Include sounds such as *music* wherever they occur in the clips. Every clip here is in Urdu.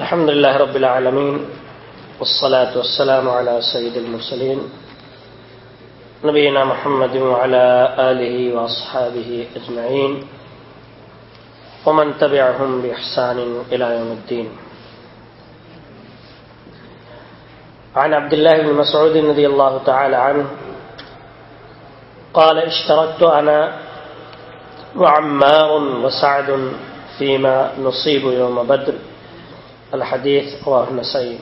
الحمد لله رب العالمين والصلاة والسلام على سيد المرسلين نبينا محمد وعلى آله وأصحابه أجمعين ومن تبعهم بإحسان إلى يوم الدين عن عبد الله بن مسعود رضي الله تعالى عنه قال اشتركت أنا وعمار وسعد فيما نصيب يوم بدر الحدیث رواه النسائی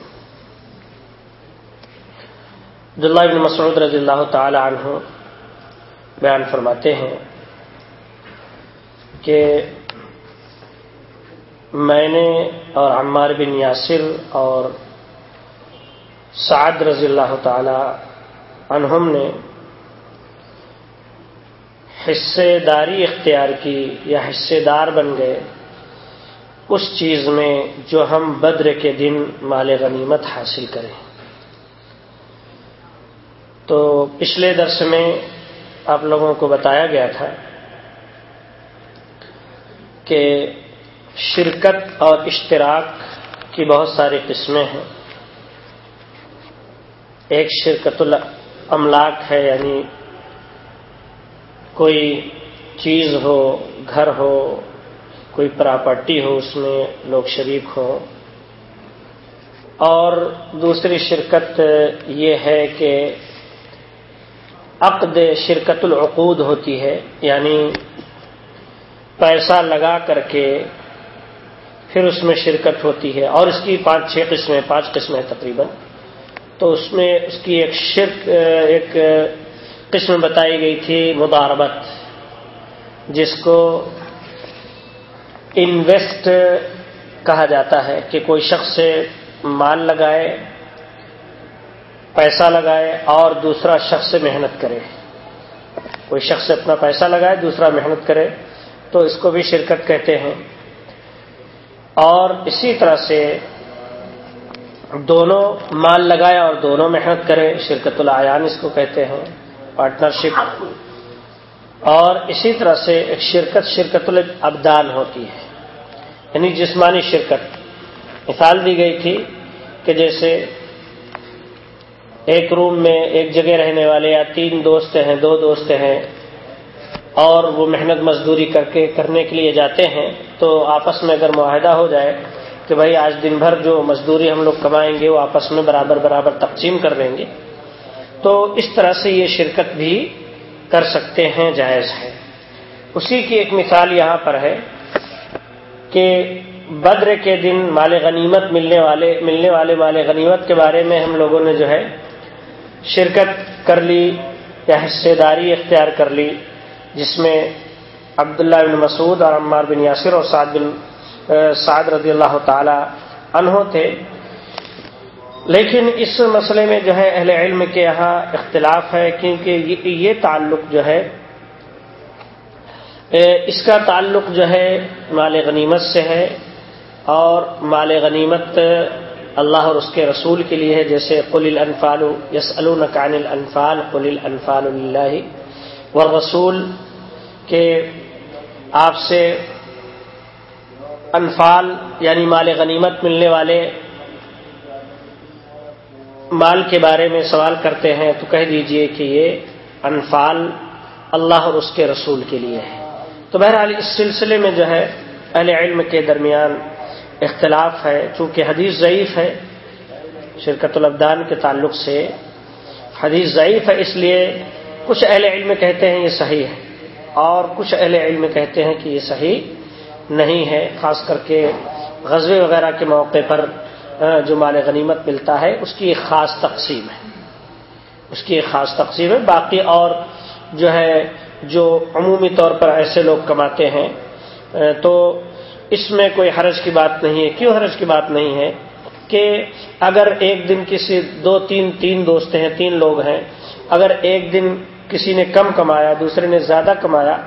عبداللہ بن مسعود رضی اللہ تعالی عنہ بیان فرماتے ہیں کہ میں نے اور عمار بن یاسر اور سعد رضی اللہ تعالی عنہم نے حصے داری اختیار کی یا حصے دار بن گئے اس چیز میں جو ہم بدر کے دن مال غنیمت حاصل کریں۔ تو پچھلے درس میں آپ لوگوں کو بتایا گیا تھا کہ شرکت اور اشتراک کی بہت ساری قسمیں ہیں۔ ایک شرکت الاملاک ہے یعنی کوئی چیز ہو، گھر ہو کوئی پراپرٹی ہو، اس میں لوگ شریک ہوں۔ اور دوسری شرکت یہ ہے کہ عقد شرکت العقود ہوتی ہے یعنی پیسہ لگا کر کے پھر اس میں شرکت ہوتی ہے، اور اس کی پانچ، چھ قسمیں، پانچ قسمیں تقریباً۔ تو اس میں اس کی ایک شرک، ایک قسم بتائی گئی تھی مباربت جس کو انویسٹ کہا جاتا ہے کہ کوئی شخص سے مال لگائے، پیسہ لگائے اور دوسرا شخص سے محنت کرے۔ کوئی شخص اپنا پیسہ لگائے، دوسرا محنت کرے، تو اس کو بھی شرکت کہتے ہیں۔ اور اسی طرح سے دونوں مال لگائے اور دونوں محنت کرے، شرکت العیان اس کو کہتے ہیں پارٹنرشپ اور اسی طرح سے ایک شرکت شرکت الابدان ہوتی ہے۔ یعنی جسمانی شرکت۔ مثال دی گئی تھی کہ جیسے ایک روم میں ایک جگہ رہنے والے یا تین دوست ہیں، دو دوست ہیں اور وہ محنت مزدوری کر کے کرنے کے لیے جاتے ہیں، تو آپس میں اگر معاہدہ ہو جائے کہ بھائی آج دن بھر جو مزدوری ہم لوگ کمائیں گے، وہ آپس میں برابر برابر تقسیم کر دیں گے۔ تو اس طرح سے یہ شرکت بھی کر سکتے ہیں، جائز ہے۔ اسی کی ایک مثال یہاں پر ہے۔ کہ بدر کے دن مال غنیمت ملنے والے ملنے والے مال غنیمت کے بارے میں ہم لوگوں نے جو ہے شرکت کر لی یا حصے داری اختیار کر لی، جس میں عبداللہ بن مسعود اور عمار بن یاسر اور سعد بن سعد رضی اللہ تعالی عنہ تھے۔ لیکن اس مسئلے میں جو ہے اہل علم کے یہاں اختلاف ہے، کیونکہ یہ تعلق جو ہے اس کا تعلق جو ہے مال غنیمت سے ہے اور مال غنیمت اللہ اور اس کے رسول کے لیے ہے، جیسے قل الانفال یس النقان الانفال قل الانفال اللہ و رسول کے آپ سے انفال یعنی مال غنیمت ملنے والے مال کے بارے میں سوال کرتے ہیں، تو کہہ دیجیے کہ یہ انفال اللہ اور اس کے رسول کے لیے ہے۔ تو بہرحال اس سلسلے میں جو ہے اہل علم کے درمیان اختلاف ہے، چونکہ حدیث ضعیف ہے، شرکت الابدان کے تعلق سے حدیث ضعیف ہے، اس لیے کچھ اہل علم کہتے ہیں یہ صحیح ہے، اور کچھ اہل علم کہتے ہیں کہ یہ صحیح نہیں ہے، خاص کر کے غزبے وغیرہ کے موقع پر جو مال غنیمت ملتا ہے، اس کی ایک خاص تقسیم ہے۔ اس کی ایک خاص تقسیم ہے، باقی اور جو ہے جو عمومی طور پر ایسے لوگ کماتے ہیں تو اس میں کوئی حرج کی بات نہیں ہے۔ کیوں حرج کی بات نہیں ہے؟ کہ اگر ایک دن کسی دو، تین تین دوست ہیں، تین لوگ ہیں، اگر ایک دن کسی نے کم کمایا، دوسرے نے زیادہ کمایا،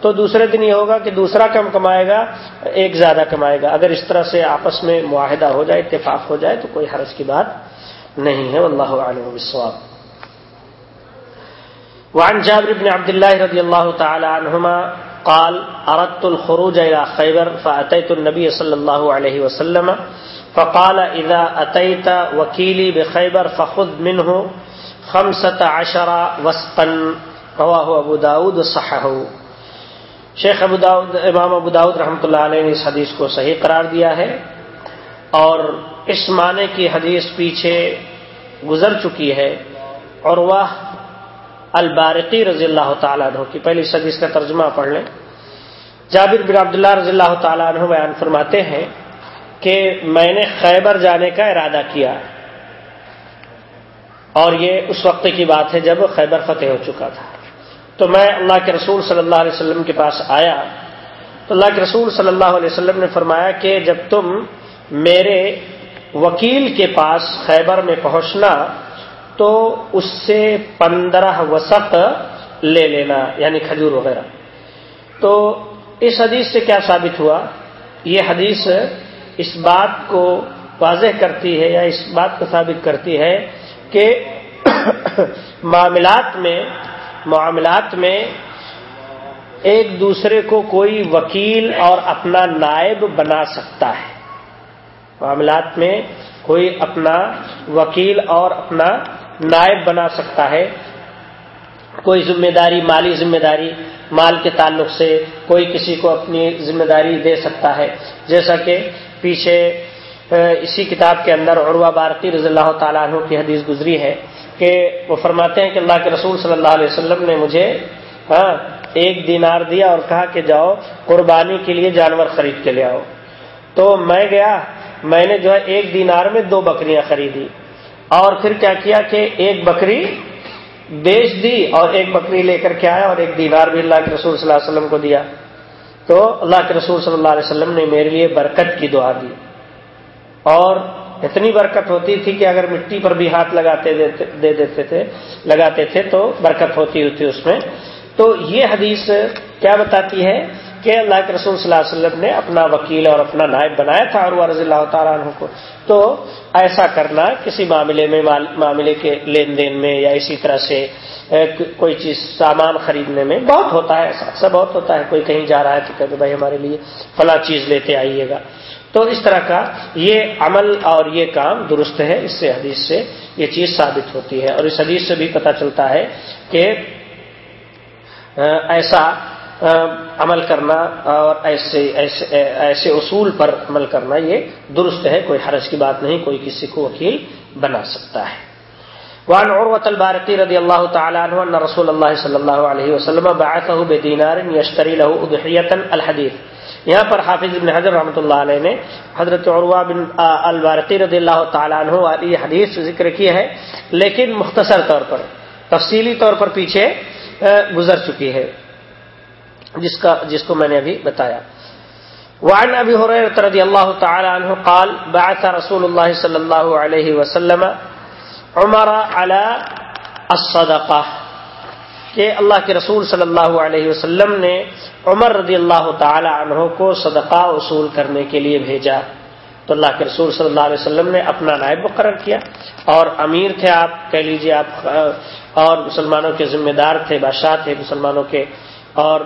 تو دوسرے دن یہ ہوگا کہ دوسرا کم کمائے گا، ایک زیادہ کمائے گا۔ اگر اس طرح سے آپس میں معاہدہ ہو جائے، اتفاق ہو جائے، تو کوئی حرج کی بات نہیں ہے۔ اللہ علیہ وعن جابر بن عبد الله رضي الله تعالى عنهما قال اردت الخروج الى خیبر فاتيت النبي صلی اللہ علیہ وسلم فقال اذا اتيت وكيلي بخيبر فخذ منه خمسة عشر وسقا. رواه ابو داود صححه. شیخ ابو داود، امام ابو داود رحمۃ اللہ علیہ نے اس حدیث کو صحیح قرار دیا ہے اور اس معنی کی حدیث پیچھے گزر چکی ہے اور وہ البارقی رضی اللہ تعالیٰ عنہ کی۔ پہلی حدیث کا ترجمہ پڑھ لیں۔ جابر بن عبداللہ رضی اللہ تعالیٰ عنہ بیان فرماتے ہیں کہ میں نے خیبر جانے کا ارادہ کیا۔ اور یہ اس وقت کی بات ہے جب خیبر فتح ہو چکا تھا۔ تو میں اللہ کے رسول صلی اللہ علیہ وسلم کے پاس آیا۔ تو اللہ کے رسول صلی اللہ علیہ وسلم نے فرمایا کہ جب تم میرے وکیل کے پاس خیبر میں پہنچنا تو اس سے پندرہ وسق لے لینا یعنی کھجور وغیرہ۔ تو اس حدیث سے کیا ثابت ہوا؟ یہ حدیث اس بات کو واضح کرتی ہے یا اس بات کو ثابت کرتی ہے کہ *coughs* معاملات میں معاملات میں ایک دوسرے کو کوئی وکیل اور اپنا نائب بنا سکتا ہے۔ معاملات میں کوئی اپنا وکیل اور اپنا نائب بنا سکتا ہے۔ کوئی ذمہ داری، مالی ذمہ داری، مال کے تعلق سے کوئی کسی کو اپنی ذمہ داری دے سکتا ہے۔ جیسا کہ پیچھے اسی کتاب کے اندر عروا بارتی رضی اللہ تعالیٰ عنہ کی حدیث گزری ہے کہ وہ فرماتے ہیں کہ اللہ کے رسول صلی اللہ علیہ وسلم نے مجھے ہاں ایک دینار دیا اور کہا کہ جاؤ، قربانی کے لیے جانور خرید کے لے آؤ۔ تو میں گیا، میں نے جو ہے ایک دینار میں دو بکریاں خریدی۔ اور پھر کیا کیا کہ ایک بکری بیچ دی اور ایک بکری لے کر کے آیا اور ایک دینار بھی اللہ کے رسول صلی اللہ علیہ وسلم کو دیا۔ تو اللہ کے رسول صلی اللہ علیہ وسلم نے میرے لیے برکت کی دعا دی۔ اور اتنی برکت ہوتی تھی کہ اگر مٹی پر بھی ہاتھ لگاتے دے دیتے تھے لگاتے تھے تو برکت ہوتی ہوتی اس میں۔ تو یہ حدیث کیا بتاتی ہے؟ کہ اللہ کے رسول صلی اللہ علیہ وسلم نے اپنا وکیل اور اپنا نائب بنایا تھا اور رضی اللہ تعالیٰ عنہ کو۔ تو ایسا کرنا کسی معاملے میں معاملے کے لین دین میں یا اسی طرح سے کوئی چیز، سامان خریدنے میں بہت ہوتا ہے، ایسا ایسا بہت ہوتا ہے۔ کوئی کہیں جا رہا ہے تو کہتے بھائی ہمارے لیے فلاں چیز لیتے آئیے گا۔ تو اس طرح کا یہ عمل اور یہ کام درست ہے۔ اس سے حدیث سے یہ چیز ثابت ہوتی ہے۔ اور اس حدیث سے بھی پتہ چلتا ہے کہ ایسا عمل کرنا اور ایسے ایسے ایسے اصول پر عمل کرنا یہ درست ہے، کوئی حرج کی بات نہیں، کوئی کسی کو وکیل بنا سکتا ہے۔ وعن عروة البارقي رضي الله تعالى عنه أن رسول الله صلى الله عليه وسلم بعثه بدينار يشتري له أضحية الحديث۔ یہاں پر حافظ ابن حضر رحمۃ اللہ علیہ نے حضرت عروہ بن البارقی رضی اللہ تعالیٰ عنہ والی حدیث ذکر کی ہے، لیکن مختصر طور پر، تفصیلی طور پر پیچھے گزر چکی ہے۔ جس کا جس کو میں نے ابھی بتایا۔ وعن ابی حریرہ رضی اللہ تعالی عنہ قال، بعث رسول اللہ صلی اللہ علیہ وسلم عمر علی الصدقہ، کہ اللہ کے رسول صلی اللہ علیہ وسلم نے عمر رضی اللہ تعالی عنہ کو صدقہ وصول کرنے کے لیے بھیجا۔ تو اللہ کے رسول صلی اللہ علیہ وسلم نے اپنا نائب مقرر کیا۔ اور امیر تھے آپ، کہہ لیجیے آپ، اور مسلمانوں کے ذمہ دار تھے، بادشاہ تھے، مسلمانوں کے اور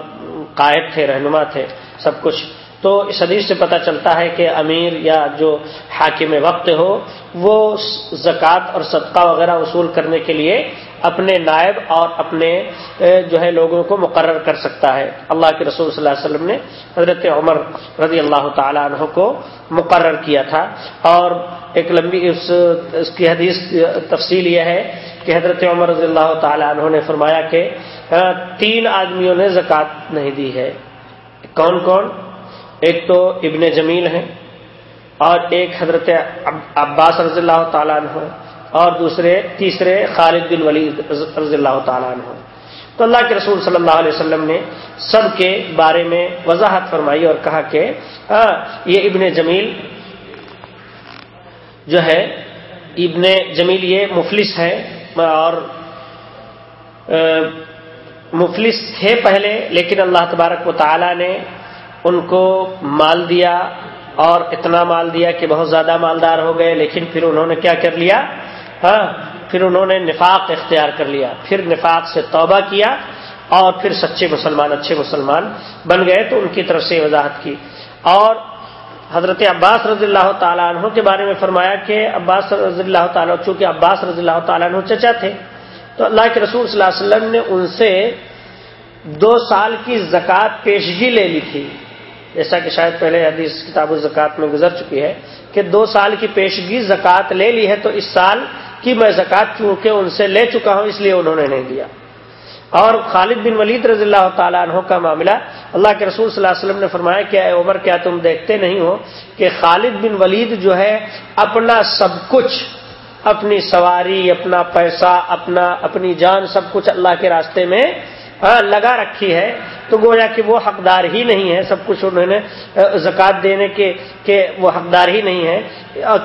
قائد تھے، رہنما تھے، سب کچھ۔ تو اس حدیث سے پتہ چلتا ہے کہ امیر یا جو حاکم وقت ہو، وہ زکوٰۃ اور صدقہ وغیرہ وصول کرنے کے لیے اپنے نائب اور اپنے جو ہے لوگوں کو مقرر کر سکتا ہے۔ اللہ کے رسول صلی اللہ علیہ وسلم نے حضرت عمر رضی اللہ تعالیٰ عنہ کو مقرر کیا تھا۔ اور ایک لمبی اس اس کی حدیث، تفصیل یہ ہے کہ حضرت عمر رضی اللہ تعالیٰ عنہ نے فرمایا کہ تین آدمیوں نے زکوٰۃ نہیں دی ہے۔ کون کون؟ ایک تو ابن جمیل ہیں اور ایک حضرت عباس رضی اللہ تعالیٰ عنہ اور دوسرے، تیسرے خالد بن ولی رضی اللہ تعالیٰ عنہ تو اللہ کے رسول صلی اللہ علیہ وسلم نے سب کے بارے میں وضاحت فرمائی اور کہا کہ یہ ابن جمیل جو ہے، ابن جمیل یہ مفلس ہے اور مفلس تھے پہلے، لیکن اللہ تبارک و تعالی نے ان کو مال دیا اور اتنا مال دیا کہ بہت زیادہ مالدار ہو گئے، لیکن پھر انہوں نے کیا کر لیا؟ ہاں پھر انہوں نے نفاق اختیار کر لیا۔ پھر نفاق سے توبہ کیا اور پھر سچے مسلمان، اچھے مسلمان بن گئے، تو ان کی طرف سے وضاحت کی۔ اور حضرت عباس رضی اللہ تعالیٰ عنہ کے بارے میں فرمایا کہ عباس رضی اللہ تعالیٰ، چونکہ عباس رضی اللہ تعالیٰ عنہ چچا تھے تو اللہ کے رسول صلی اللہ علیہ وسلم نے ان سے دو سال کی زکوٰۃ پیشگی لے لی تھی۔ جیسا کہ شاید پہلے حدیث کتاب الزکات میں گزر چکی ہے کہ دو سال کی پیشگی زکوٰۃ لے لی ہے تو اس سال کی میں زکوٰۃ کیونکہ ان سے لے چکا ہوں، اس لیے انہوں نے نہیں دیا۔ اور خالد بن ولید رضی اللہ تعالیٰ عنہ کا معاملہ، اللہ کے رسول صلی اللہ علیہ وسلم نے فرمایا کہ اے عمر، کیا تم دیکھتے نہیں ہو کہ خالد بن ولید جو ہے اپنا سب کچھ اپنی سواری، اپنا پیسہ، اپنا، اپنی جان سب کچھ اللہ کے راستے میں ہاں لگا رکھی ہے۔ تو گویا کہ وہ حقدار ہی نہیں ہے، سب کچھ انہوں نے زکات دینے کے کہ وہ حقدار ہی نہیں ہے۔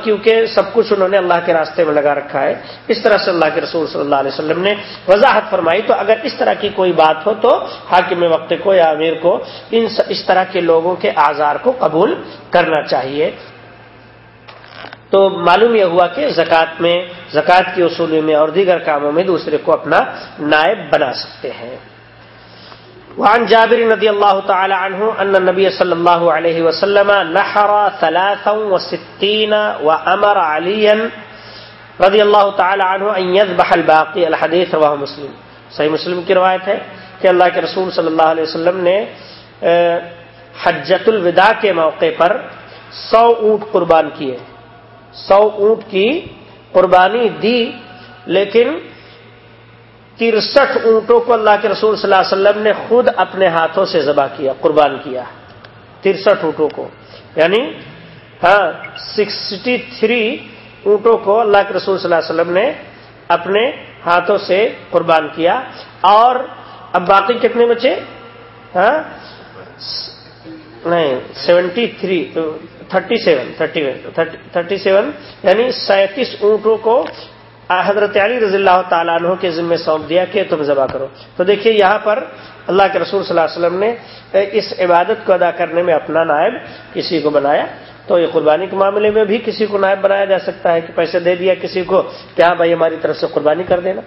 کیونکہ سب کچھ انہوں نے اللہ کے راستے میں لگا رکھا ہے۔ اس طرح سے اللہ کے رسول صلی اللہ علیہ وسلم نے وضاحت فرمائی۔ تو اگر اس طرح کی کوئی بات ہو تو حاکم وقت کو یا امیر کو ان اس طرح کے لوگوں کے آزار کو قبول کرنا چاہیے۔ تو معلوم یہ ہوا کہ زکوٰۃ میں، زکوٰۃ کی اصول میں اور دیگر کاموں میں دوسرے کو اپنا نائب بنا سکتے ہیں۔ وعن جابر رضی اللہ تعالی عنہ ان نبی صلی اللہ علیہ وسلم نحر ثلاثا وستین وامر علیا رضی اللہ تعالی عنہ ان يذبح الباقی، الحدیث رواہ مسلم۔ صحیح مسلم کی روایت ہے کہ اللہ کے رسول صلی اللہ علیہ وسلم نے حجت الوداع کے موقع پر سو اونٹ قربان کیے۔ سو اونٹ کی قربانی دی، لیکن ترسٹھ اونٹوں کو اللہ کے رسول صلی اللہ علیہ وسلم نے خود اپنے ہاتھوں سے ذبح کیا، قربان کیا، ترسٹھ اونٹوں کو۔ یعنی ہاں سکسٹی تھری اونٹوں کو اللہ کے رسول صلی اللہ علیہ وسلم نے اپنے ہاتھوں سے قربان کیا۔ اور اب باقی کتنے بچے؟ ہاں نہیں، seventy three. Thirty seven thirty thirty seven یعنی سینتیس اونٹوں کو حضرت علی رضی اللہ تعالیٰ عنہ کے ذمے سونپ دیا کہ تم ذبح کرو۔ تو دیکھیے یہاں پر اللہ کے رسول صلی اللہ علیہ وسلم نے اس عبادت کو ادا کرنے میں اپنا نائب کسی کو بنایا۔ تو یہ قربانی کے معاملے میں بھی کسی کو نائب بنایا جا سکتا ہے کہ پیسے دے دیا کسی کو کیا ہاں بھائی ہماری طرف سے قربانی کر دینا۔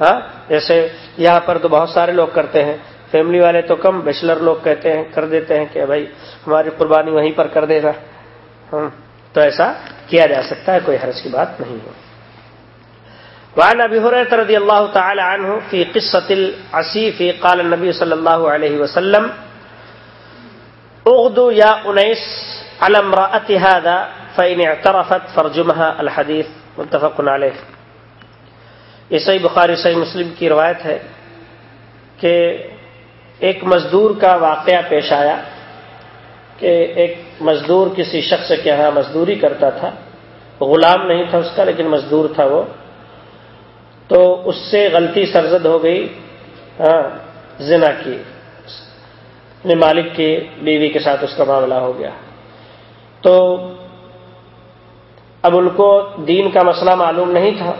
ہاں جیسے یہاں پر تو بہت سارے لوگ کرتے ہیں۔ فیملی والے تو کم بیچلر لوگ کہتے ہیں، کر دیتے ہیں کہ بھائی ہماری قربانی وہیں پر کر دینا۔ تو ایسا کیا جا سکتا ہے؟ کوئی حرض کی بات نہیں ہے۔ وعن ابي هريره رضي الله تعالى عنه في قصه العسيف قال النبي صلى الله عليه وسلم اغدوا يا انيس على امراه هذا فان اعترفت فرجمها الحديث متفق عليه یہ صحیح بخاری، صحیح مسلم کی روایت ہے کہ ایک مزدور کا واقعہ پیش آیا کہ ایک مزدور کسی شخص کے ہاں مزدوری کرتا تھا، غلام نہیں تھا اس کا، لیکن مزدور تھا وہ۔ تو اس سے غلطی سرزد ہو گئی ہاں زنا کی، اپنے مالک کی بیوی کے ساتھ اس کا معاملہ ہو گیا۔ تو اب ان کو دین کا مسئلہ معلوم نہیں تھا۔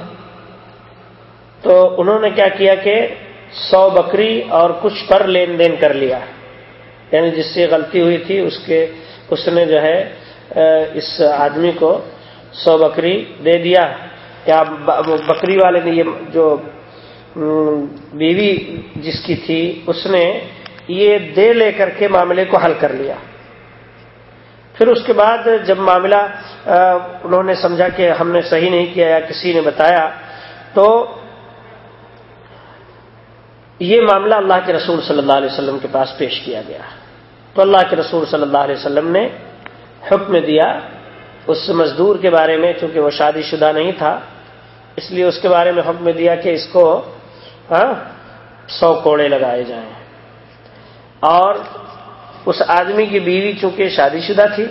تو انہوں نے کیا کیا کہ سو بکری اور کچھ پر لین دین کر لیا۔ یعنی جس سے غلطی ہوئی تھی، اس کے، اس نے جو ہے اس آدمی کو سو بکری دے دیا۔ کیا بکری والے نے یہ جو بیوی جس کی تھی، اس نے یہ دے لے کر کے معاملے کو حل کر لیا۔ پھر اس کے بعد جب معاملہ انہوں نے سمجھا کہ ہم نے صحیح نہیں کیا یا کسی نے بتایا، تو یہ معاملہ اللہ کے رسول صلی اللہ علیہ وسلم کے پاس پیش کیا گیا۔ تو اللہ کے رسول صلی اللہ علیہ وسلم نے حکم دیا اس مزدور کے بارے میں، چونکہ وہ شادی شدہ نہیں تھا، اس لیے اس کے بارے میں حکم دیا کہ اس کو ہاں سو کوڑے لگائے جائیں۔ اور اس آدمی کی بیوی چونکہ شادی شدہ تھی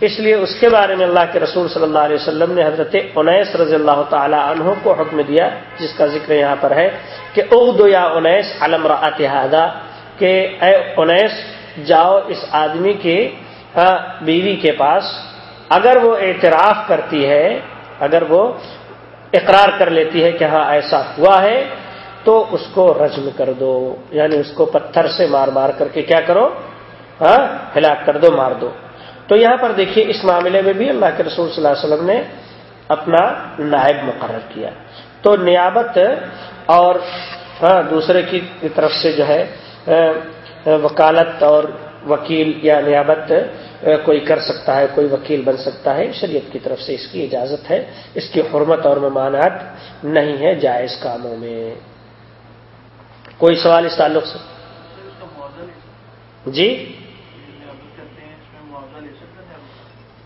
اس لیے اس کے بارے میں اللہ کے رسول صلی اللہ علیہ وسلم نے حضرت انیس رضی اللہ تعالی عنہ کو حکم دیا، جس کا ذکر یہاں پر ہے کہ اردو یا انیس علم اتحادہ کہ اے انیس، جاؤ اس آدمی کی بیوی کے پاس، اگر وہ اعتراف کرتی ہے، اگر وہ اقرار کر لیتی ہے کہ ہاں ایسا ہوا ہے، تو اس کو رجم کر دو یعنی اس کو پتھر سے مار مار کر کے کیا کرو؟ ہاں ہلاک کر دو، مار دو۔ تو یہاں پر دیکھیے اس معاملے میں بھی اللہ کے رسول صلی اللہ علیہ وسلم نے اپنا نائب مقرر کیا۔ تو نیابت اور ہاں دوسرے کی طرف سے جو ہے وکالت اور وکیل یا نیابت کوئی کر سکتا ہے، کوئی وکیل بن سکتا ہے، شریعت کی طرف سے اس کی اجازت ہے۔ اس کی حرمت اور ممانعت نہیں ہے جائز کاموں میں۔ کوئی سوال اس تعلق سے؟ جی؟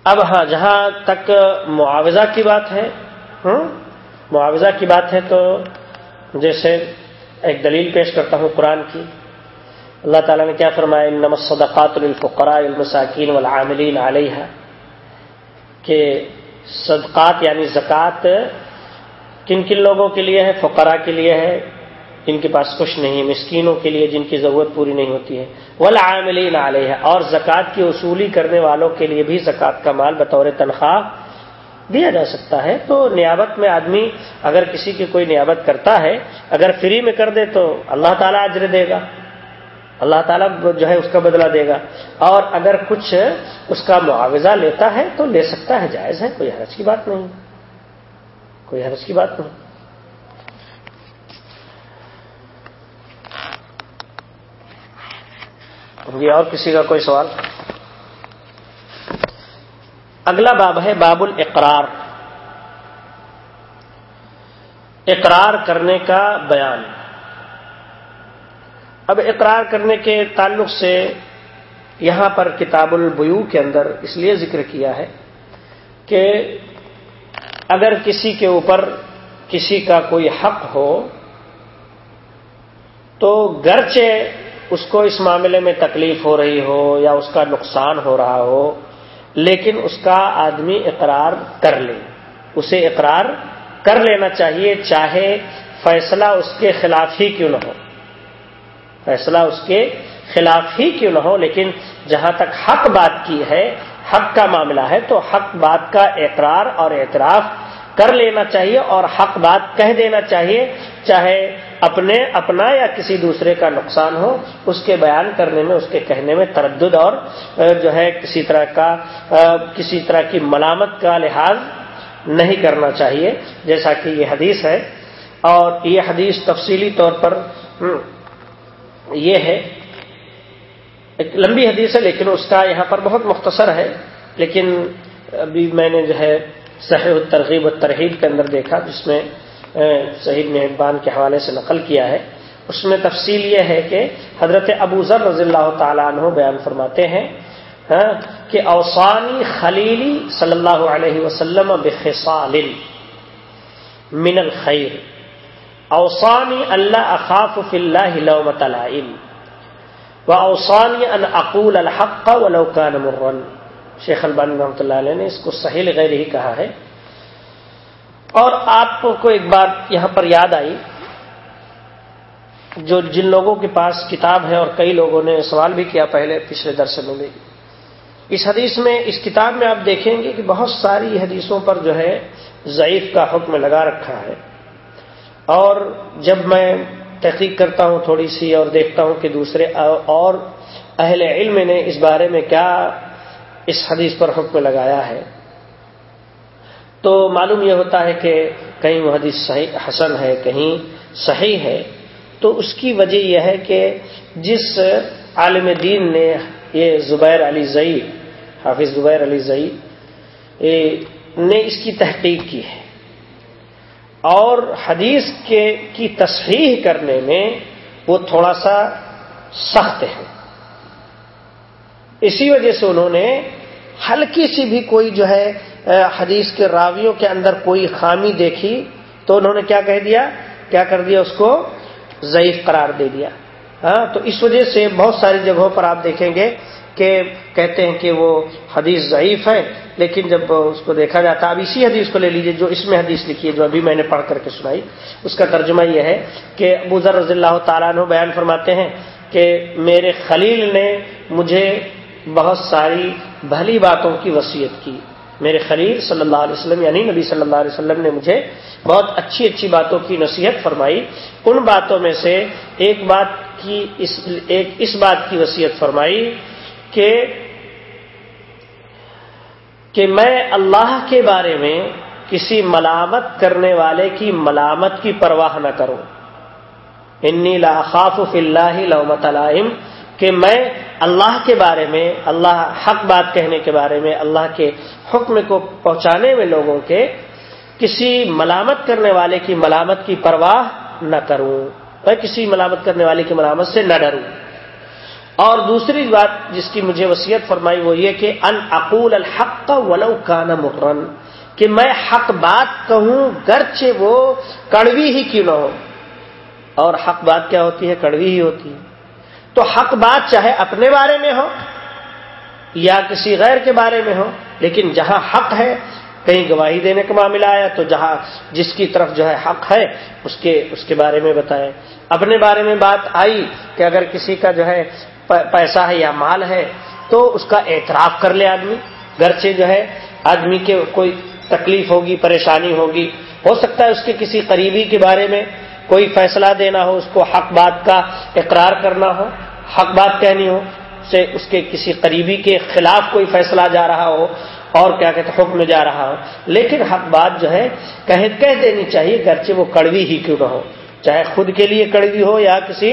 اب ہاں جہاں تک معاوضہ کی بات ہے معاوضہ کی بات ہے تو جیسے ایک دلیل پیش کرتا ہوں قرآن کی۔ اللہ تعالیٰ نے کیا فرمایا نم صدقات الفقراء المساکین والعاملین علیہ کہ صدقات یعنی زکوٰۃ کن کن لوگوں کے لیے ہے؟ فقراء کے لیے ہے جن کے پاس کچھ نہیں مسکینوں کے لیے جن کی ضرورت پوری نہیں ہوتی ہے۔ والعاملین علیہ، اور زکوٰۃ کی وصولی کرنے والوں کے لیے بھی زکوٰۃ کا مال بطور تنخواہ دیا جا سکتا ہے۔ تو نیابت میں آدمی اگر کسی کی کوئی نیابت کرتا ہے، اگر فری میں کر دے تو اللہ تعالیٰ اجر دے گا۔ اللہ تعالیٰ جو ہے اس کا بدلہ دے گا۔ اور اگر کچھ اس کا معاوضہ لیتا ہے تو لے سکتا ہے، جائز ہے، کوئی حرج کی بات نہیں۔ کوئی حرج کی بات نہیں۔ یہ اور کسی کا کوئی سوال؟ اگلا باب ہے باب الاقرار۔ اقرار کرنے کا بیان۔ اب اقرار کرنے کے تعلق سے یہاں پر کتاب البیو کے اندر اس لیے ذکر کیا ہے کہ اگر کسی کے اوپر کسی کا کوئی حق ہو تو گرچہ اس کو اس معاملے میں تکلیف ہو رہی ہو یا اس کا نقصان ہو رہا ہو، لیکن اس کا آدمی اقرار کر لے۔ اسے اقرار کر لینا چاہیے، چاہے فیصلہ اس کے خلاف ہی کیوں نہ ہو۔ فیصلہ اس کے خلاف ہی کیوں نہ ہو، لیکن جہاں تک حق بات کی ہے، حق کا معاملہ ہے، تو حق بات کا اقرار اور اعتراف کر لینا چاہیے اور حق بات کہہ دینا چاہیے، چاہے اپنے اپنا یا کسی دوسرے کا نقصان ہو، اس کے بیان کرنے میں، اس کے کہنے میں تردد اور جو ہے، کسی طرح کا کسی طرح کی ملامت کا لحاظ نہیں کرنا چاہیے، جیسا کہ یہ حدیث ہے۔ اور یہ حدیث تفصیلی طور پر یہ ہے۔ ایک لمبی حدیث ہے، لیکن اس کا یہاں پر بہت مختصر ہے۔ لیکن ابھی میں نے جو ہے، صحیح الترغیب و ترغیب کے اندر دیکھا، جس میں صحیح مہربان کے حوالے سے نقل کیا ہے، اس میں تفصیل یہ ہے کہ حضرت ابو ذر رضی اللہ تعالیٰ عنہ بیان فرماتے ہیں ہاں، کہ اوسانی خلیلی صلی اللہ علیہ وسلم بخصال من الخیر، اوسانی اللہ اخاف فی اللہ لومت العلم و اوسانی ان اقول الحق و لوکان مرن۔ شیخ البانی رحمۃ اللہ علیہ نے اس کو صحیح غیر ہی کہا ہے۔ اور آپ کو ایک بات یہاں پر یاد آئی جو جن لوگوں کے پاس کتاب ہے اور کئی لوگوں نے سوال بھی کیا پہلے پچھلے درس میں اس حدیث میں، اس کتاب میں آپ دیکھیں گے کہ بہت ساری حدیثوں پر جو ہے ضعیف کا حکم لگا رکھا ہے۔ اور جب میں تحقیق کرتا ہوں تھوڑی سی اور دیکھتا ہوں کہ دوسرے اور اہل علم نے اس بارے میں کیا اس حدیث پر حکم لگایا ہے تو معلوم یہ ہوتا ہے کہ کہیں وہ حدیث صحیح حسن ہے، کہیں صحیح ہے۔ تو اس کی وجہ یہ ہے کہ جس عالم دین نے یہ زبیر علی زئی، حافظ زبیر علی زئی نے اس کی تحقیق کی ہے۔ اور حدیث کے کی تصحیح کرنے میں وہ تھوڑا سا سخت ہے۔ اسی وجہ سے انہوں نے ہلکی سی بھی کوئی جو ہے حدیث کے راویوں کے اندر کوئی خامی دیکھی تو انہوں نے کیا کہہ دیا؟ کیا کر دیا اس کو؟ ضعیف قرار دے دیا۔ ہاں تو اس وجہ سے بہت ساری جگہوں پر آپ دیکھیں گے کہ کہتے ہیں کہ وہ حدیث ضعیف ہے، لیکن جب اس کو دیکھا جاتا، اب اسی حدیث کو لے لیجیے جو اس میں حدیث لکھی ہے، جو ابھی میں نے پڑھ کر کے سنائی۔ اس کا ترجمہ یہ ہے کہ ابو ذر رضی اللہ تعالیٰ عنہ بیان فرماتے ہیں کہ میرے خلیل نے مجھے بہت ساری بھلی باتوں کی وصیت کی۔ میرے خلیل صلی اللہ علیہ وسلم یعنی نبی صلی اللہ علیہ وسلم نے مجھے بہت اچھی اچھی باتوں کی نصیحت فرمائی۔ ان باتوں میں سے ایک بات کی اس، ایک اس بات کی وصیت فرمائی کہ کہ میں اللہ کے بارے میں کسی ملامت کرنے والے کی ملامت کی پرواہ نہ کروں۔ انی لا خاف اللہ لومت علائم کہ میں اللہ کے بارے میں، اللہ حق بات کہنے کے بارے میں، اللہ کے حکم کو پہنچانے میں لوگوں کے کسی ملامت کرنے والے کی ملامت کی پرواہ نہ کروں۔ میں کسی ملامت کرنے والے کی ملامت سے نہ ڈروں۔ اور دوسری بات جس کی مجھے وصیت فرمائی وہ یہ کہ ان اقول الحق کا ولو کا نہ کہ میں حق بات کہوں گرچہ وہ کڑوی ہی کیوں نہ ہو۔ اور حق بات کیا ہوتی ہے؟ کڑوی ہی ہوتی ہے۔ تو حق بات چاہے اپنے بارے میں ہو یا کسی غیر کے بارے میں ہو، لیکن جہاں حق ہے، کہیں گواہی دینے کا معاملہ آیا تو جہاں جس کی طرف جو ہے حق ہے، اس کے اس کے بارے میں بتائے۔ اپنے بارے میں بات آئی کہ اگر کسی کا جو ہے پیسہ ہے یا مال ہے، تو اس کا اعتراف کر لے آدمی۔ گھر سے جو ہے آدمی کے کوئی تکلیف ہوگی، پریشانی ہوگی، ہو سکتا ہے اس کے کسی قریبی کے بارے میں کوئی فیصلہ دینا ہو، اس کو حق بات کا اقرار کرنا ہو، حق بات کہنی ہو، سے اس کے کسی قریبی کے خلاف کوئی فیصلہ جا رہا ہو اور کیا کہتے حکم جا رہا ہو۔ لیکن حق بات جو ہے، کہہ دینی چاہیے گرچہ وہ کڑوی ہی کیوں نہ ہو۔ چاہے خود کے لیے کڑوی ہو یا کسی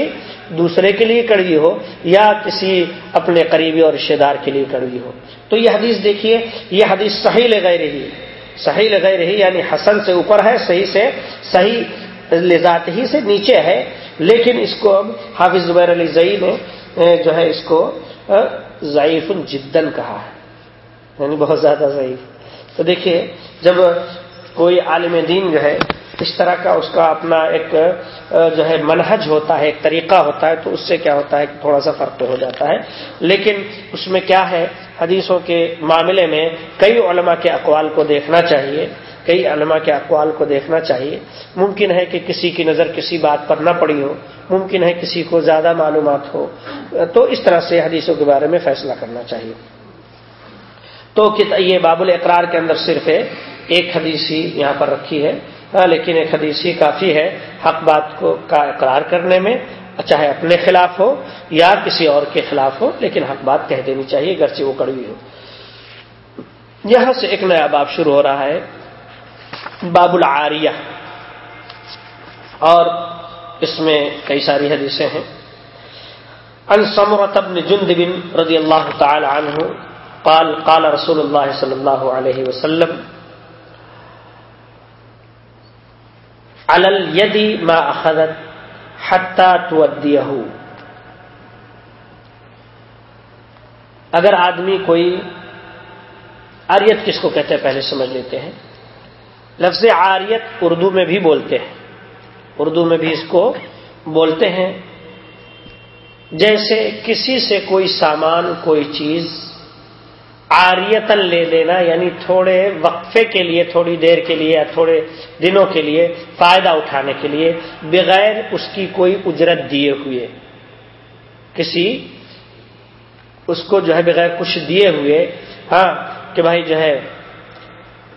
دوسرے کے لیے کڑوی ہو یا کسی اپنے قریبی اور رشتے دار کے لیے کڑوی ہو۔ تو یہ حدیث دیکھیے، یہ حدیث صحیح لگائی رہی صحیح لگائی رہی یعنی حسن سے اوپر ہے، صحیح سے صحیح لذات ہی سے نیچے ہے، لیکن اس کو اب حافظ زبیر علی زئی نے جو ہے اس کو ضعیف جدن کہا ہے۔ یعنی بہت زیادہ ضعیف۔ تو دیکھیے، جب کوئی عالم دین جو ہے، اس طرح کا اس کا اپنا ایک جو ہے منہج ہوتا ہے، ایک طریقہ ہوتا ہے، تو اس سے کیا ہوتا ہے کہ تھوڑا سا فرق تو ہو جاتا ہے۔ لیکن اس میں کیا ہے، حدیثوں کے معاملے میں کئی علماء کے اقوال کو دیکھنا چاہیے۔ کئی علماء کے اقوال کو دیکھنا چاہیے۔ ممکن ہے کہ کسی کی نظر کسی بات پر نہ پڑی ہو۔ ممکن ہے کسی کو زیادہ معلومات ہو۔ تو اس طرح سے حدیثوں کے بارے میں فیصلہ کرنا چاہیے۔ تو یہ باب الاقرار کے اندر صرف ایک حدیث ہی یہاں پر رکھی ہے۔ ہاں، لیکن ایک حدیث ہی کافی ہے حق بات کو کا اقرار کرنے میں۔ چاہے اپنے خلاف ہو یا کسی اور کے خلاف ہو، لیکن حق بات کہہ دینی چاہیے سے وہ کڑوی ہو۔ یہاں سے ایک نیا باب شروع ہو رہا ہے۔ باب العاریہ۔ اور اس میں کئی ساری حدیثیں ہیں۔ ان سمرت بن جند بن رضی اللہ تعالی عنہ قال قال رسول اللہ صلی اللہ علیہ وسلم، علل یدی ما اخذت حتى تودیہ اگر آدمی کوئی آریت کس کو کہتے ہیں، پہلے سمجھ لیتے ہیں۔ لفظ آریت اردو میں بھی بولتے ہیں۔ اردو میں بھی اس کو بولتے ہیں۔ جیسے کسی سے کوئی سامان، کوئی چیز آریتن لے لینا یعنی تھوڑے وقفے کے لیے، تھوڑی دیر کے لیے یا تھوڑے دنوں کے لیے فائدہ اٹھانے کے لیے بغیر اس کی کوئی اجرت دیے ہوئے، کسی اس کو جو ہے بغیر کچھ دیے ہوئے ہاں کہ بھائی جو ہے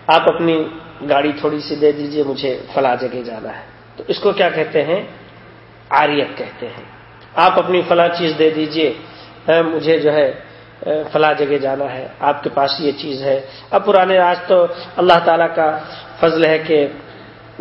آپ اپنی گاڑی تھوڑی سی دے دیجیے، مجھے فلاں جگہ جانا ہے۔ تو اس کو کیا کہتے ہیں؟ آریت کہتے ہیں۔ آپ اپنی فلاں چیز دے دیجیے ہاں، مجھے جو ہے فلاں جگہ جانا ہے، آپ کے پاس یہ چیز ہے۔ اب پرانے آج تو اللہ تعالیٰ کا فضل ہے کہ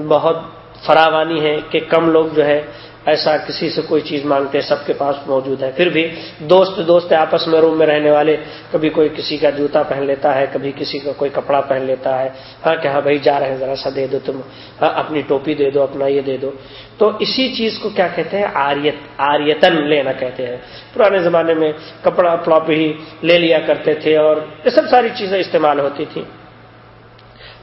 بہت فراوانی ہے کہ کم لوگ جو ہے ایسا کسی سے کوئی چیز مانگتے ہیں، سب کے پاس موجود ہے۔ پھر بھی دوست دوست آپس میں روم میں رہنے والے، کبھی کوئی کسی کا جوتا پہن لیتا ہے، کبھی کسی کا کوئی کپڑا پہن لیتا ہے۔ ہاں کہ ہاں بھائی، جا رہے ہیں، ذرا سا دے دو تم۔ ہاں اپنی ٹوپی دے دو، اپنا یہ دے دو۔ تو اسی چیز کو کیا کہتے ہیں؟ آریت، آریتن لینا کہتے ہیں۔ پرانے زمانے میں کپڑا فلاپ ہی لے لیا کرتے تھے اور یہ سب ساری چیزیں استعمال ہوتی تھیں۔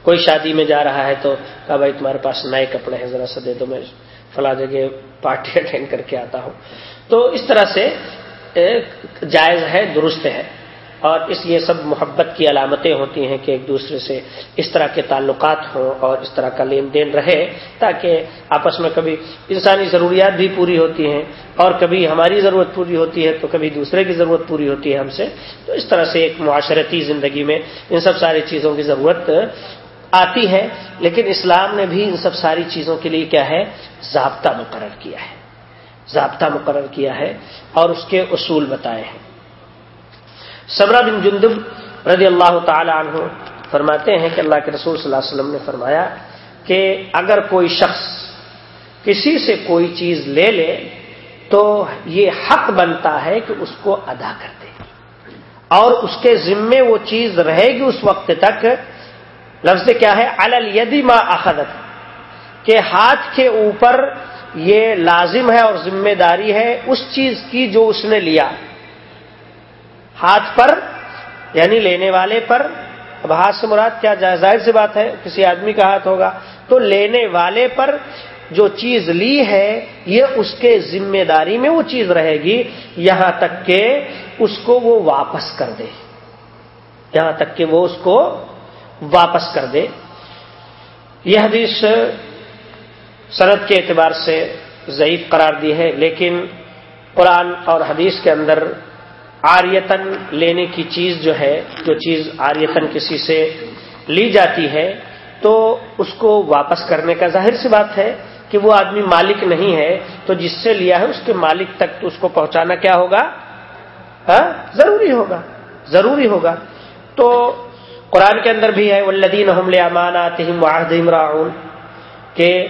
کوئی شادی میں جا رہا ہے تو کہا بھائی، تمہارے پاس نئے کپڑے ہیں، ذرا سا دے دو میں فلاں جگہ پارٹی اٹینڈ کر کے آتا ہوں۔ تو اس طرح سے جائز ہے، درست ہے۔ اور اس یہ سب محبت کی علامتیں ہوتی ہیں کہ ایک دوسرے سے اس طرح کے تعلقات ہوں اور اس طرح کا لین دین رہے، تاکہ آپس میں کبھی انسانی ضروریات بھی پوری ہوتی ہیں اور کبھی ہماری ضرورت پوری ہوتی ہے تو کبھی دوسرے کی ضرورت پوری ہوتی ہے ہم سے۔ تو اس طرح سے ایک معاشرتی زندگی میں ان سب ساری چیزوں کی ضرورت آتی ہے، لیکن اسلام نے بھی ان سب ساری چیزوں کے لیے کیا ہے، ضابطہ مقرر کیا ہے۔ ضابطہ مقرر کیا ہے اور اس کے اصول بتائے ہیں۔ سبرا بن جندب رضی اللہ تعالی عنہ فرماتے ہیں کہ اللہ کے رسول صلی اللہ علیہ وسلم نے فرمایا کہ اگر کوئی شخص کسی سے کوئی چیز لے لے تو یہ حق بنتا ہے کہ اس کو ادا کر دے۔ اور اس کے ذمے وہ چیز رہے گی اس وقت تک لفظ کیا ہے؟ الدی ما اخدت کہ ہاتھ کے اوپر یہ لازم ہے اور ذمہ داری ہے اس چیز کی جو اس نے لیا۔ ہاتھ پر یعنی لینے والے پر۔ اب ہاتھ سے مراد کیا؟ ظاہر سی بات ہے، کسی آدمی کا ہاتھ ہوگا۔ تو لینے والے پر جو چیز لی ہے، یہ اس کے ذمہ داری میں وہ چیز رہے گی۔ یہاں تک کہ اس کو وہ واپس کر دے۔ یہاں تک کہ وہ اس کو واپس کر دے۔ یہ حدیث صنعت کے اعتبار سے ضعیف قرار دی ہے، لیکن قرآن اور حدیث کے اندر آریتن لینے کی چیز جو ہے، جو چیز آریتن کسی سے لی جاتی ہے، تو اس کو واپس کرنے کا ظاہر سی بات ہے کہ وہ آدمی مالک نہیں ہے، تو جس سے لیا ہے اس کے مالک تک تو اس کو پہنچانا کیا ہوگا؟ ہاں؟ ضروری ہوگا۔ ضروری ہوگا۔ تو قرآن کے اندر بھی ہے ولدین حملے امان راؤن کہ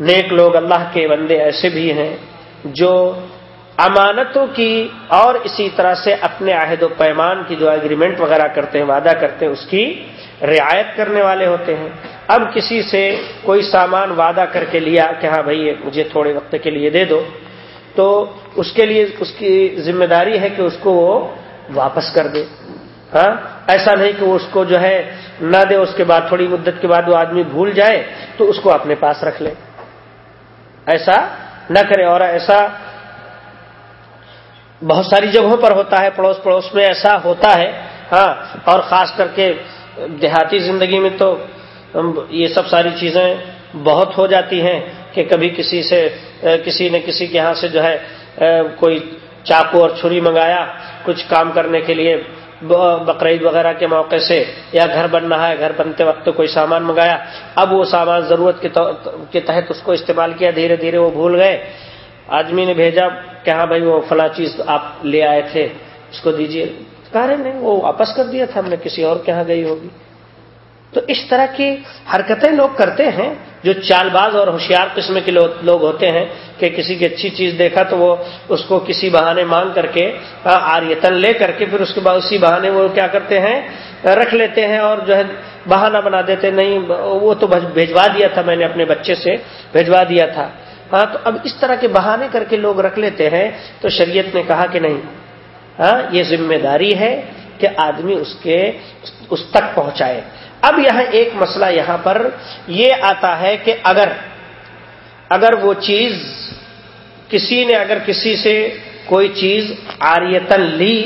نیک لوگ اللہ کے بندے ایسے بھی ہیں جو امانتوں کی اور اسی طرح سے اپنے عہد و پیمان کی جو اگریمنٹ وغیرہ کرتے ہیں، وعدہ کرتے ہیں، اس کی رعایت کرنے والے ہوتے ہیں۔ اب کسی سے کوئی سامان وعدہ کر کے لیا کہ ہاں بھائی، مجھے تھوڑے وقت کے لیے دے دو، تو اس کے لیے اس کی ذمہ داری ہے کہ اس کو وہ واپس کر دے۔ ہاں؟ ایسا نہیں کہ اس کو جو ہے نہ دے، اس کے بعد تھوڑی مدت کے بعد وہ آدمی بھول جائے تو اس کو اپنے پاس رکھ لے۔ ایسا نہ کرے۔ اور ایسا بہت ساری جگہوں پر ہوتا ہے، پڑوس پڑوس میں ایسا ہوتا ہے۔ ہاں اور خاص کر کے دیہاتی زندگی میں تو یہ سب ساری چیزیں بہت ہو جاتی ہیں کہ کبھی کسی سے، کسی نے کسی کے یہاں سے جو ہے کوئی چاقو اور چھری منگایا کچھ کام کرنے کے لیے۔ بقرعید وغیرہ کے موقع سے یا گھر بن رہا ہے، گھر بنتے وقت کوئی سامان منگایا۔ اب وہ سامان ضرورت کے تحت اس کو استعمال کیا، دھیرے دھیرے وہ بھول گئے۔ آدمی نے بھیجا کہ ہاں بھائی وہ فلاں چیز آپ لے آئے تھے، اس کو دیجیے کہا رہے نہیں، وہ واپس کر دیا تھا، ہم نے کسی اور کے یہاں گئی ہوگی۔ تو اس طرح کی حرکتیں لوگ کرتے ہیں جو چال باز اور ہوشیار قسم کے لوگ ہوتے ہیں کہ کسی کی اچھی چیز دیکھا تو وہ اس کو کسی بہانے مانگ کر کے آریتن لے کر کے پھر اس کے بعد اسی بہانے وہ کیا کرتے ہیں؟ رکھ لیتے ہیں اور جو ہے بہانہ بنا دیتے، نہیں، وہ تو بھیجوا دیا تھا میں نے اپنے بچے سے، بھیجوا دیا تھا۔ ہاں تو اب اس طرح کے بہانے کر کے لوگ رکھ لیتے ہیں تو شریعت نے کہا کہ نہیں ہاں یہ ذمہ داری ہے کہ آدمی اس کے اس تک پہنچائے۔ اب یہاں ایک مسئلہ یہاں پر یہ آتا ہے کہ اگر اگر وہ چیز کسی نے اگر کسی سے کوئی چیز آریتن لی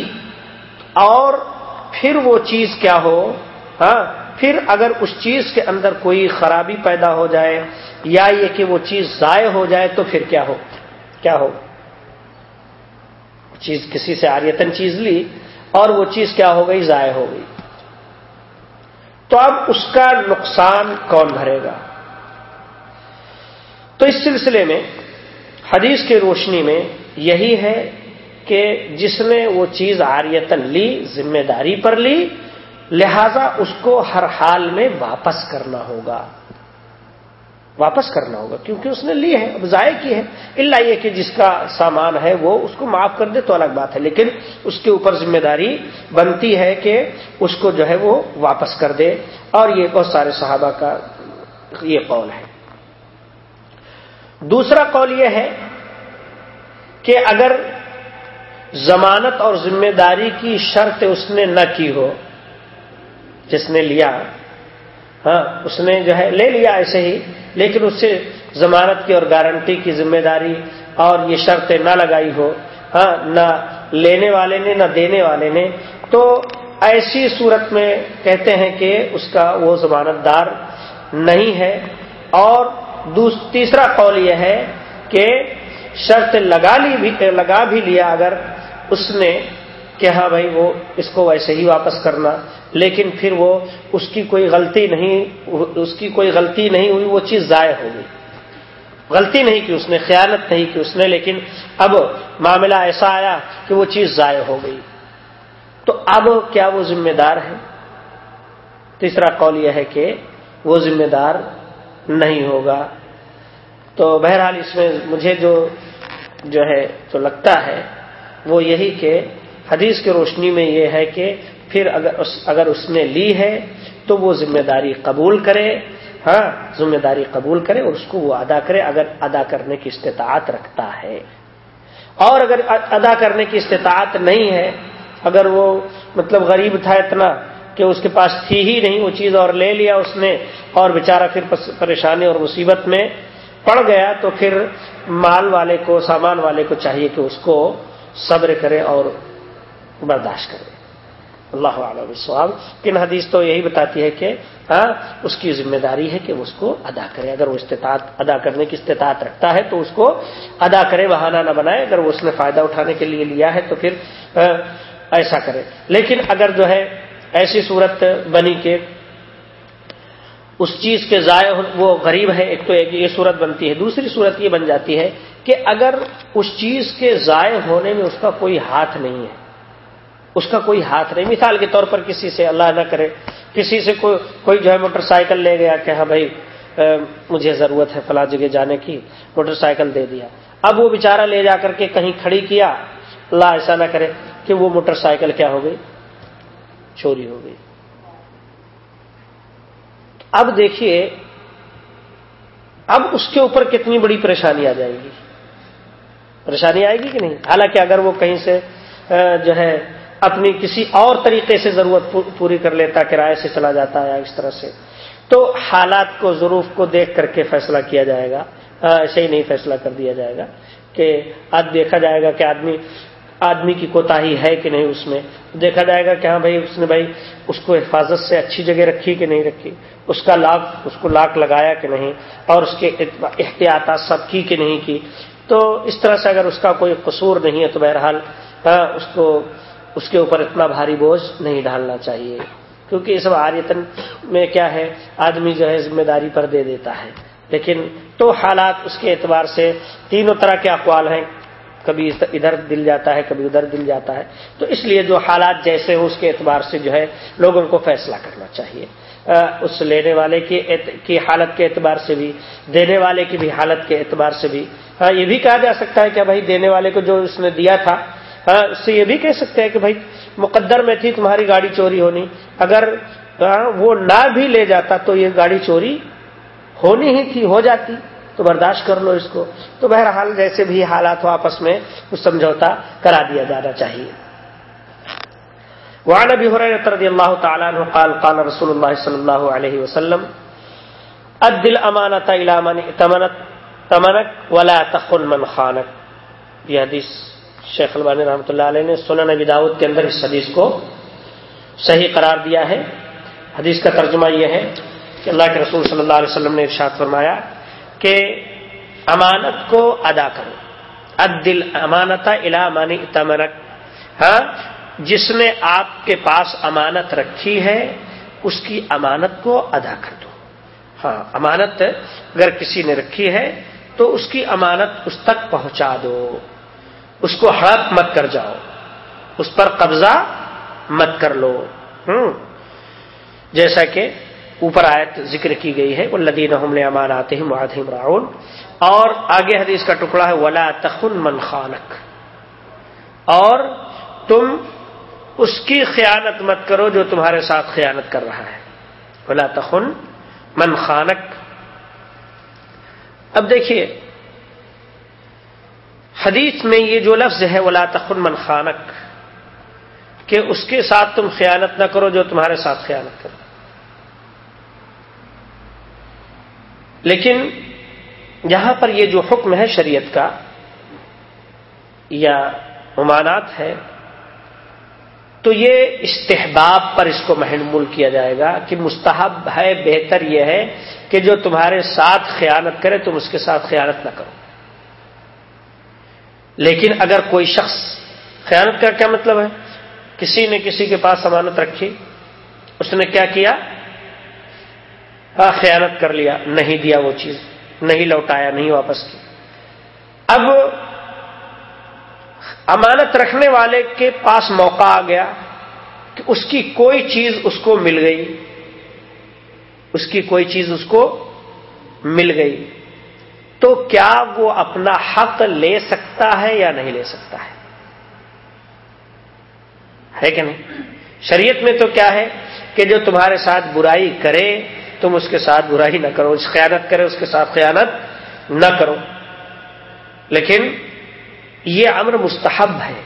اور پھر وہ چیز کیا ہو ہاں پھر اگر اس چیز کے اندر کوئی خرابی پیدا ہو جائے یا یہ کہ وہ چیز ضائع ہو جائے تو پھر کیا ہو؟ کیا ہو؟ چیز کسی سے آریتن چیز لی اور وہ چیز کیا ہو گئی، ضائع ہو گئی۔ تو اب اس کا نقصان کون بھرے گا؟ تو اس سلسلے میں حدیث کی روشنی میں یہی ہے کہ جس نے وہ چیز آریتن لی، ذمہ داری پر لی، لہذا اس کو ہر حال میں واپس کرنا ہوگا۔ واپس کرنا ہوگا، کیونکہ اس نے لی ہے، اب ضائع کی ہے۔ اللہ یہ کہ جس کا سامان ہے وہ اس کو معاف کر دے تو الگ بات ہے، لیکن اس کے اوپر ذمہ داری بنتی ہے کہ اس کو جو ہے وہ واپس کر دے۔ اور یہ بہت سارے صحابہ کا یہ قول ہے۔ دوسرا قول یہ ہے کہ اگر ضمانت اور ذمہ داری کی شرط اس نے نہ کی ہو، جس نے لیا ہاں اس نے جو ہے لے لیا ایسے ہی لیکن اس سے ضمانت کی اور گارنٹی کی ذمہ داری اور یہ شرطیں نہ لگائی ہو ہاں نہ لینے والے نے، نہ دینے والے نے۔ تو ایسی صورت میں کہتے ہیں کہ اس کا وہ ضمانت دار نہیں ہے۔ اور تیسرا قول یہ ہے کہ شرط لگا لی بھی، لگا بھی لیا اگر اس نے کہ ہاں بھائی وہ اس کو ویسے ہی واپس کرنا۔ لیکن پھر وہ اس کی کوئی غلطی نہیں، اس کی کوئی غلطی نہیں ہوئی، وہ چیز ضائع ہو گئی۔ غلطی نہیں کی اس نے، خیانت نہیں کی اس نے، لیکن اب معاملہ ایسا آیا کہ وہ چیز ضائع ہو گئی۔ تو اب کیا وہ ذمہ دار ہے تیسرا قول یہ ہے کہ وہ ذمہ دار نہیں ہوگا۔ تو بہرحال اس میں مجھے جو جو ہے تو لگتا ہے وہ یہی کہ حدیث کی روشنی میں یہ ہے کہ پھر اگر اس اگر اس نے لی ہے تو وہ ذمہ داری قبول کرے ہاں ذمہ داری قبول کرے اور اس کو وہ ادا کرے اگر ادا کرنے کی استطاعت رکھتا ہے۔ اور اگر ادا کرنے کی استطاعت نہیں ہے، اگر وہ مطلب غریب تھا اتنا کہ اس کے پاس تھی ہی نہیں، وہ چیز اور لے لیا اس نے اور بیچارہ پھر پریشانی اور مصیبت میں پڑ گیا تو پھر مال والے کو، سامان والے کو چاہیے کہ اس کو صبر کرے اور برداشت کرے۔ اللہ علیہ صحاب کن حدیث تو یہی بتاتی ہے کہ ہاں اس کی ذمہ داری ہے کہ اس کو ادا کرے۔ اگر وہ استطاعت، ادا کرنے کی استطاعت رکھتا ہے تو اس کو ادا کرے، بہانہ نہ بنائے۔ اگر وہ اس نے فائدہ اٹھانے کے لیے لیا ہے تو پھر ایسا کرے۔ لیکن اگر جو ہے، ایسی صورت بنی کہ اس چیز کے ضائع وہ غریب ہے، ایک تو ایک یہ صورت بنتی ہے، دوسری صورت یہ بن جاتی ہے کہ اگر اس چیز کے ضائع ہونے میں اس کا کوئی ہاتھ نہیں ہے اس کا کوئی ہاتھ نہیں۔ مثال کے طور پر کسی سے اللہ نہ کرے، کسی سے کوئی کوئی جو ہے موٹر سائیکل لے گیا کہ ہاں بھائی مجھے ضرورت ہے فلاں جگہ جانے کی، موٹر سائیکل دے دیا۔ اب وہ بیچارہ لے جا کر کے کہیں کھڑی کیا، اللہ ایسا نہ کرے کہ وہ موٹر سائیکل کیا ہو گئی؟ چوری ہو گئی۔ اب دیکھیے، اب اس کے اوپر کتنی بڑی پریشانی آ جائے گی۔ پریشانی آئے گی کہ نہیں؟ حالانکہ اگر وہ کہیں سے جو ہے اپنی کسی اور طریقے سے ضرورت پوری کر لیتا کرائے سے چلا جاتا ہے اس طرح سے۔ تو حالات کو ضرور کو دیکھ کر کے فیصلہ کیا جائے گا۔ ایسے ہی نہیں فیصلہ کر دیا جائے گا کہ آج دیکھا جائے گا کہ آدمی آدمی کی کوتا ہے کہ نہیں اس میں۔ دیکھا جائے گا کہ ہاں بھائی، اس نے بھائی اس کو حفاظت سے اچھی جگہ رکھی کہ نہیں رکھی۔ اس کا لاک اس کو لاک لگایا کہ نہیں اور اس کے احتیاطات سب کی کہ نہیں کی۔ تو اس طرح سے اگر اس کا کوئی قصور نہیں ہے تو بہرحال اس کو اس کے اوپر اتنا بھاری بوجھ نہیں ڈالنا چاہیے۔ کیونکہ اس آریتن میں کیا ہے، آدمی جو ہے ذمہ داری پر دے دیتا ہے۔ لیکن تو حالات اس کے اعتبار سے تینوں طرح کے اقوال ہیں۔ کبھی ادھر دل جاتا ہے، کبھی ادھر دل جاتا ہے۔ تو اس لیے جو حالات جیسے ہو اس کے اعتبار سے جو ہے لوگوں کو فیصلہ کرنا چاہیے۔ اس لینے والے کی حالت کے اعتبار سے بھی، دینے والے کی بھی حالت کے اعتبار سے بھی۔ ہاں یہ بھی کہا جا سکتا ہے کہ بھائی دینے والے کو جو اس نے دیا تھا ہاں، اس سے یہ بھی کہہ سکتے ہیں کہ بھائی، مقدر میں تھی، تمہاری گاڑی چوری ہونی۔ اگر ہاں، وہ نہ بھی لے جاتا تو یہ گاڑی چوری ہونی ہی تھی، ہو جاتی۔ تو برداشت کر لو اس کو۔ تو بہرحال جیسے بھی حالات ہو آپس میں کچھ سمجھوتا کرا دیا جانا چاہیے۔ وعن ابي هريره رضي الله تعالى عنه قال قال رسول الله صلى الله عليه وسلم، اد الامانه الى من ائتمنت تمنك ولا تخن من خانك یہ حدیث شیخ البانی رحمۃ اللہ علیہ نے سنن نبی داود کے اندر اس حدیث کو صحیح قرار دیا ہے۔ حدیث کا ترجمہ یہ ہے کہ اللہ کے رسول صلی اللہ علیہ وسلم نے ارشاد فرمایا کہ امانت کو ادا کرو۔ ادل امانت الا مانی ہاں جس نے آپ کے پاس امانت رکھی ہے، اس کی امانت کو ادا کر دو۔ ہاں امانت اگر کسی نے رکھی ہے، تو اس کی امانت اس تک پہنچا دو۔ اس کو ہڑپ مت کر جاؤ، اس پر قبضہ مت کر لو۔ ہوں۔ جیسا کہ اوپر آیت ذکر کی گئی ہے وہ لدین امان آتے ہیں معدم راؤن اور آگے حدیث کا ٹکڑا ہے، ولا تخن من خانک اور تم اس کی خیانت مت کرو جو تمہارے ساتھ خیانت کر رہا ہے۔ ولا تخن من خانک اب دیکھیے حدیث میں یہ جو لفظ ہے، ولا تخن من خانک کہ اس کے ساتھ تم خیانت نہ کرو جو تمہارے ساتھ خیانت کرو۔ لیکن یہاں پر یہ جو حکم ہے شریعت کا، یا ممانات ہے، تو یہ استحباب پر اس کو محنمول کیا جائے گا کہ مستحب ہے، بہتر یہ ہے کہ جو تمہارے ساتھ خیانت کرے، تم اس کے ساتھ خیانت نہ کرو۔ لیکن اگر کوئی شخص خیانت کا کیا مطلب ہے؟ کسی نے کسی کے پاس امانت رکھی، اس نے کیا کیا؟ ہاں خیانت کر لیا، نہیں دیا وہ چیز، نہیں لوٹایا، نہیں واپس کی اب امانت رکھنے والے کے پاس موقع آ گیا کہ اس کی کوئی چیز اس کو مل گئی۔ اس کی کوئی چیز اس کو مل گئی۔ تو کیا وہ اپنا حق لے سکتا ہے یا نہیں لے سکتا ہے؟ ہے کہ نہیں؟ شریعت میں تو کیا ہے کہ جو تمہارے ساتھ برائی کرے، تم اس کے ساتھ برائی نہ کرو، اس خیانت کرے، اس کے ساتھ خیانت نہ کرو۔ لیکن یہ امر مستحب ہے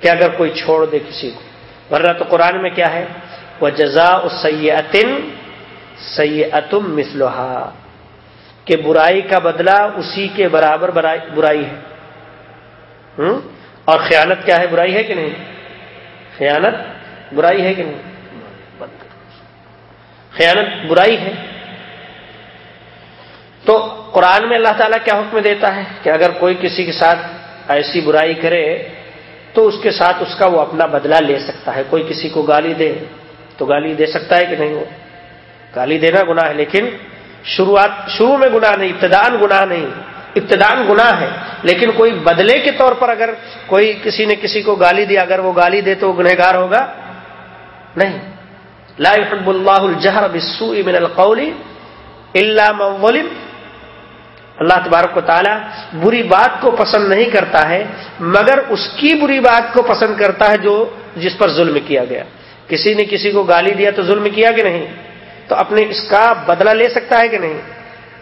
کہ اگر کوئی چھوڑ دے کسی کو۔ ورنہ تو قرآن میں کیا ہے؟ وہ جزا سیتن سیتم مسلحا کہ برائی کا بدلہ اسی کے برابر برائی ہے۔ اور خیانت کیا ہے؟ برائی ہے کہ نہیں؟ خیانت برائی ہے کہ نہیں؟ خیانت برائی ہے۔ تو قرآن میں اللہ تعالیٰ کیا حکم دیتا ہے کہ اگر کوئی کسی کے ساتھ ایسی برائی کرے تو اس کے ساتھ اس کا وہ اپنا بدلہ لے سکتا ہے۔ کوئی کسی کو گالی دے تو گالی دے سکتا ہے کہ نہیں وہ؟ گالی دینا گناہ ہے، لیکن شروعات شروع میں گناہ نہیں ابتدان گناہ نہیں۔ ابتدان گناہ ہے، لیکن کوئی بدلے کے طور پر اگر کوئی کسی نے کسی کو گالی دیا اگر وہ گالی دے تو وہ گنہگار ہوگا؟ نہیں۔ لا يحب اللہ الجہر بالسوء من القول الا من ظلم۔ اللہ تبارک و تعالی بری بات کو پسند نہیں کرتا ہے، مگر اس کی بری بات کو پسند کرتا ہے جو جس پر ظلم کیا گیا۔ کسی نے کسی کو گالی دیا تو ظلم کیا کہ نہیں؟ تو اپنے اس کا بدلہ لے سکتا ہے کہ نہیں؟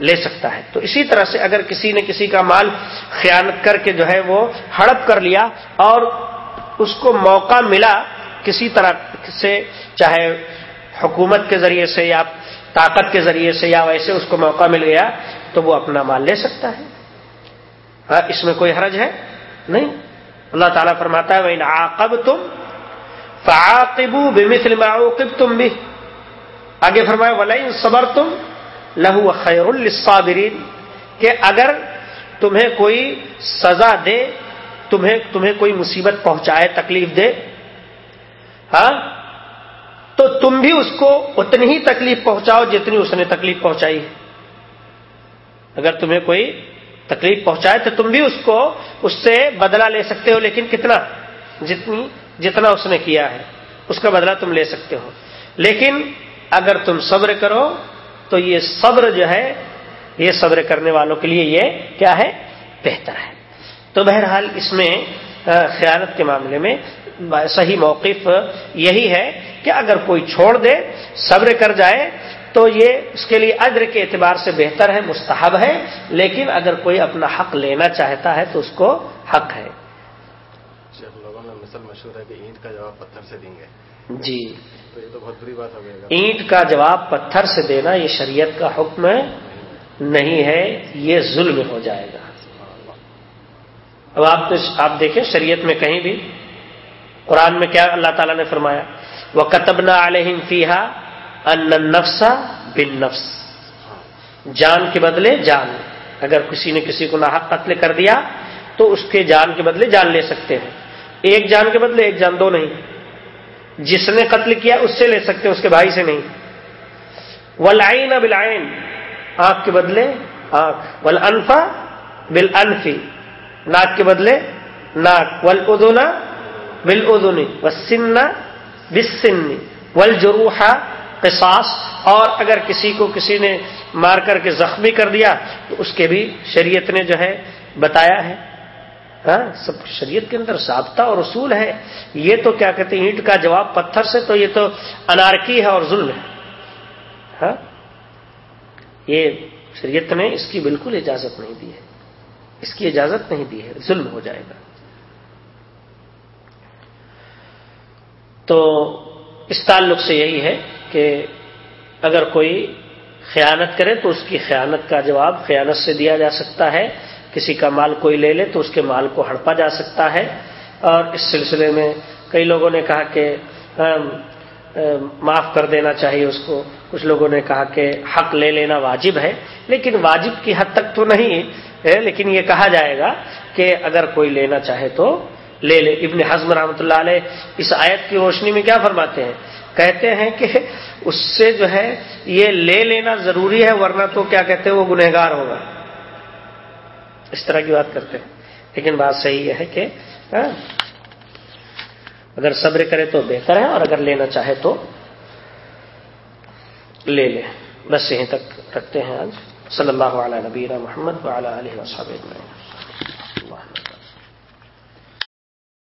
لے سکتا ہے۔ تو اسی طرح سے اگر کسی نے کسی کا مال خیانت کر کے جو ہے وہ ہڑپ کر لیا اور اس کو موقع ملا کسی طرح سے، چاہے حکومت کے ذریعے سے یا طاقت کے ذریعے سے یا ویسے اس کو موقع مل گیا، تو وہ اپنا مال لے سکتا ہے۔ ہاں اس میں کوئی حرج ہے؟ نہیں۔ اللہ تعالیٰ فرماتا ہے وہ آقب تم فاقبو بمثل ما تم بھی آگے فرمایا ولائی صبر تم لہو خیر الصابرین کہ اگر تمہیں کوئی سزا دے، تمہیں تمہیں کوئی مصیبت پہنچائے، تکلیف دے ہاں تو تم بھی اس کو اتنی ہی تکلیف پہنچاؤ جتنی اس نے تکلیف پہنچائی اگر تمہیں کوئی تکلیف پہنچائے تو تم بھی اس کو، اس سے بدلہ لے سکتے ہو، لیکن کتنا؟ جتنی، جتنا اس نے کیا ہے، اس کا بدلہ تم لے سکتے ہو۔ لیکن اگر تم صبر کرو تو یہ صبر جو ہے یہ صبر کرنے والوں کے لیے یہ کیا ہے؟ بہتر ہے۔ تو بہرحال اس میں خیانت کے معاملے میں صحیح موقف یہی ہے کہ اگر کوئی چھوڑ دے صبر کر جائے تو یہ اس کے لیے ادر کے اعتبار سے بہتر ہے مستحب ہے۔ لیکن اگر کوئی اپنا حق لینا چاہتا ہے تو اس کو حق ہے۔ لوگوں میں مثل مشہور ہے کہ اینٹ کا جواب پتھر سے دیں گے۔ جی۔ یہ تو بہت بری بات ہو گئی۔ اینٹ کا جواب پتھر سے دینا یہ شریعت کا حکم نہیں ہے، یہ ظلم ہو جائے گا۔ اب آپ آپ دیکھیں شریعت میں کہیں بھی، قرآن میں کیا اللہ تعالیٰ نے فرمایا؟ وہ کتبنا علیہم فیحا ان نفسا بن نفس جان کے بدلے جان۔ اگر کسی نے کسی کو ناحق قتل کر دیا، تو اس کے جان کے بدلے جان لے سکتے ہیں۔ ایک جان کے بدلے، ایک جان دو نہیں۔ جس نے قتل کیا اس سے لے سکتے اس کے بھائی سے نہیں۔ ولائن بلائن آنکھ کے بدلے آنکھ۔ ول انفا بل انفی ناک کے بدلے ناک۔ ول ادونا بل ادونی و بسنی ول جروحا قصاص، اور اگر کسی کو کسی نے مار کر کے زخمی کر دیا، تو اس کے بھی شریعت نے جو ہے بتایا ہے۔ ہاں؟ سب شریعت کے اندر ضابطہ اور اصول ہے۔ یہ تو کیا کہتے ہیں، اینٹ کا جواب پتھر سے تو یہ تو انارکی ہے اور ظلم ہے۔ ہاں؟ یہ شریعت نے اس کی بالکل اجازت نہیں دی ہے۔ اس کی اجازت نہیں دی ہے۔ ظلم ہو جائے گا۔ تو اس تعلق سے یہی ہے کہ اگر کوئی خیانت کرے تو اس کی خیانت کا جواب خیانت سے دیا جا سکتا ہے۔ کسی کا مال کوئی لے لے تو اس کے مال کو ہڑپا جا سکتا ہے۔ اور اس سلسلے میں کئی لوگوں نے کہا کہ معاف کر دینا چاہیے اس کو۔ کچھ لوگوں نے کہا کہ حق لے لینا واجب ہے، لیکن واجب کی حد تک تو نہیں ہے۔ لیکن یہ کہا جائے گا کہ اگر کوئی لینا چاہے تو لے لے۔ ابن حزم رحمۃ اللہ علیہ اس آیت کی روشنی میں کیا فرماتے ہیں؟ کہتے ہیں کہ اس سے جو ہے یہ لے لینا ضروری ہے، ورنہ تو کیا کہتے ہیں؟ وہ گنہگار ہوگا۔ اس طرح کی بات کرتے ہیں۔ لیکن بات صحیح یہ ہے کہ ہاں، اگر صبر کرے تو بہتر ہے اور اگر لینا چاہے تو لے لے۔ بس یہیں تک رکھتے ہیں آج۔ صلی اللہ علیہ نبینا محمد وعلی علیہ وصحب اجمعین۔